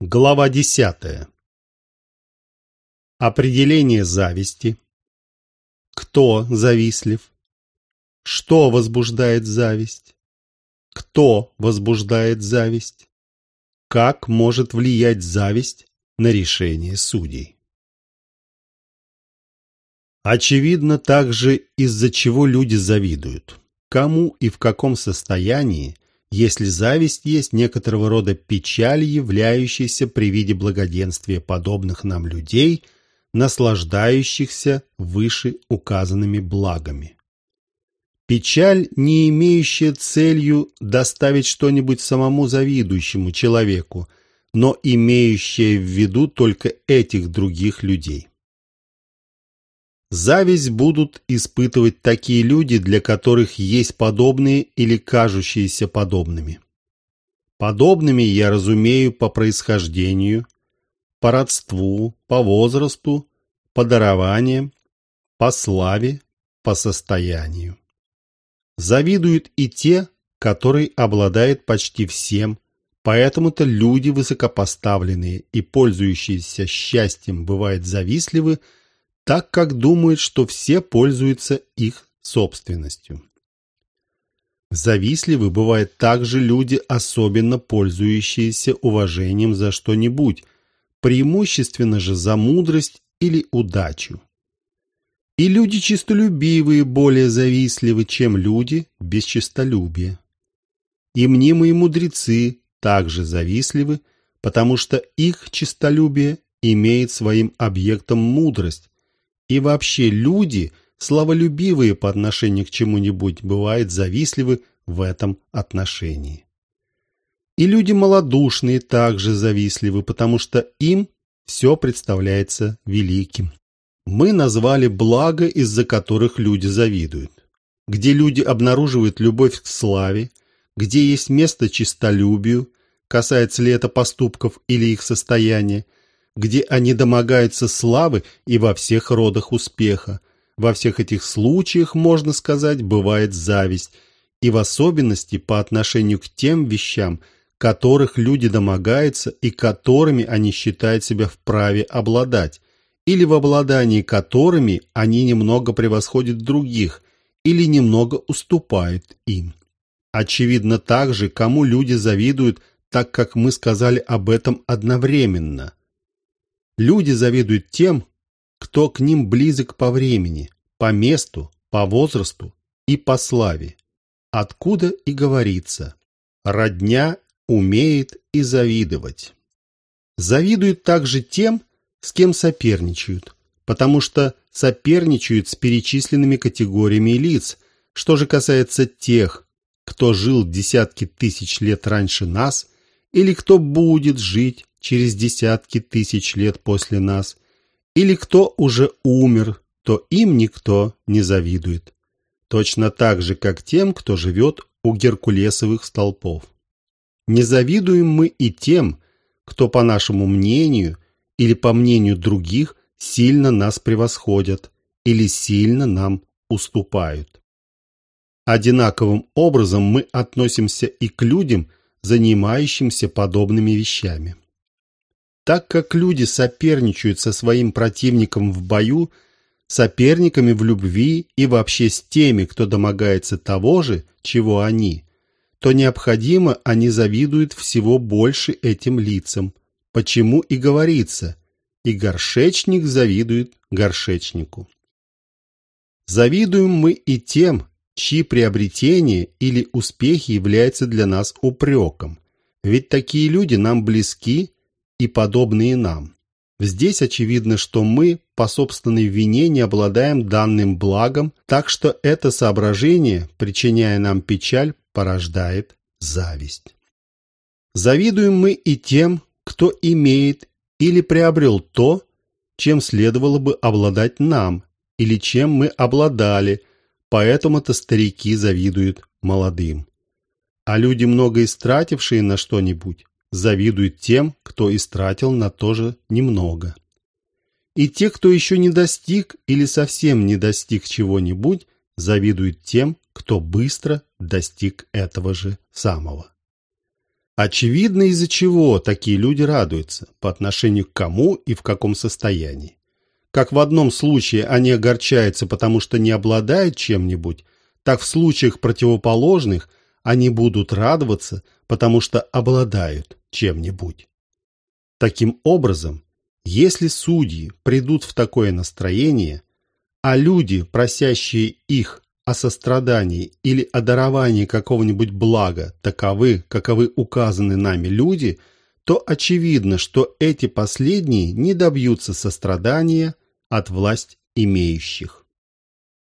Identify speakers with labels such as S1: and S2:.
S1: Глава десятая. Определение зависти. Кто завистлив? Что возбуждает зависть? Кто возбуждает зависть? Как может влиять зависть на решение судей? Очевидно также, из-за чего люди завидуют. Кому и в каком состоянии если зависть есть некоторого рода печаль, являющаяся при виде благоденствия подобных нам людей, наслаждающихся выше указанными благами. Печаль, не имеющая целью доставить что-нибудь самому завидующему человеку, но имеющая в виду только этих других людей. Зависть будут испытывать такие люди, для которых есть подобные или кажущиеся подобными. Подобными я разумею по происхождению, по родству, по возрасту, по дарованиям, по славе, по состоянию. Завидуют и те, которые обладают почти всем, поэтому-то люди высокопоставленные и пользующиеся счастьем бывают завистливы, так как думают, что все пользуются их собственностью. Завистливы бывают также люди, особенно пользующиеся уважением за что-нибудь, преимущественно же за мудрость или удачу. И люди честолюбивые более завистливы, чем люди без честолюбия. И мнимые мудрецы также завистливы, потому что их честолюбие имеет своим объектом мудрость, и вообще люди, славолюбивые по отношению к чему-нибудь, бывают завистливы в этом отношении. И люди малодушные также завистливы, потому что им все представляется великим. Мы назвали благо, из-за которых люди завидуют. Где люди обнаруживают любовь к славе, где есть место чистолюбию, касается ли это поступков или их состояния, где они домогаются славы и во всех родах успеха. Во всех этих случаях, можно сказать, бывает зависть, и в особенности по отношению к тем вещам, которых люди домогаются и которыми они считают себя вправе обладать, или в обладании которыми они немного превосходят других или немного уступают им. Очевидно также, кому люди завидуют, так как мы сказали об этом одновременно – Люди завидуют тем, кто к ним близок по времени, по месту, по возрасту и по славе. Откуда и говорится «родня умеет и завидовать». Завидуют также тем, с кем соперничают, потому что соперничают с перечисленными категориями лиц. Что же касается тех, кто жил десятки тысяч лет раньше нас, или кто будет жить через десятки тысяч лет после нас, или кто уже умер, то им никто не завидует. Точно так же, как тем, кто живет у Геркулесовых столпов. Не завидуем мы и тем, кто, по нашему мнению или по мнению других, сильно нас превосходят или сильно нам уступают. Одинаковым образом мы относимся и к людям, занимающимся подобными вещами. Так как люди соперничают со своим противником в бою, соперниками в любви и вообще с теми, кто домогается того же, чего они, то необходимо они завидуют всего больше этим лицам. Почему и говорится, и горшечник завидует горшечнику. Завидуем мы и тем, чьи приобретения или успехи являются для нас упреком. Ведь такие люди нам близки и подобные нам. Здесь очевидно, что мы по собственной вине не обладаем данным благом, так что это соображение, причиняя нам печаль, порождает зависть. Завидуем мы и тем, кто имеет или приобрел то, чем следовало бы обладать нам, или чем мы обладали, поэтому-то старики завидуют молодым. А люди, много истратившие на что-нибудь, завидует тем, кто истратил на то же немного. И те, кто еще не достиг или совсем не достиг чего-нибудь, завидуют тем, кто быстро достиг этого же самого. Очевидно, из-за чего такие люди радуются, по отношению к кому и в каком состоянии. Как в одном случае они огорчаются, потому что не обладают чем-нибудь, так в случаях противоположных они будут радоваться, потому что обладают чем-нибудь. Таким образом, если судьи придут в такое настроение, а люди, просящие их о сострадании или о даровании какого-нибудь блага таковы, каковы указаны нами люди, то очевидно, что эти последние не добьются сострадания от власть имеющих.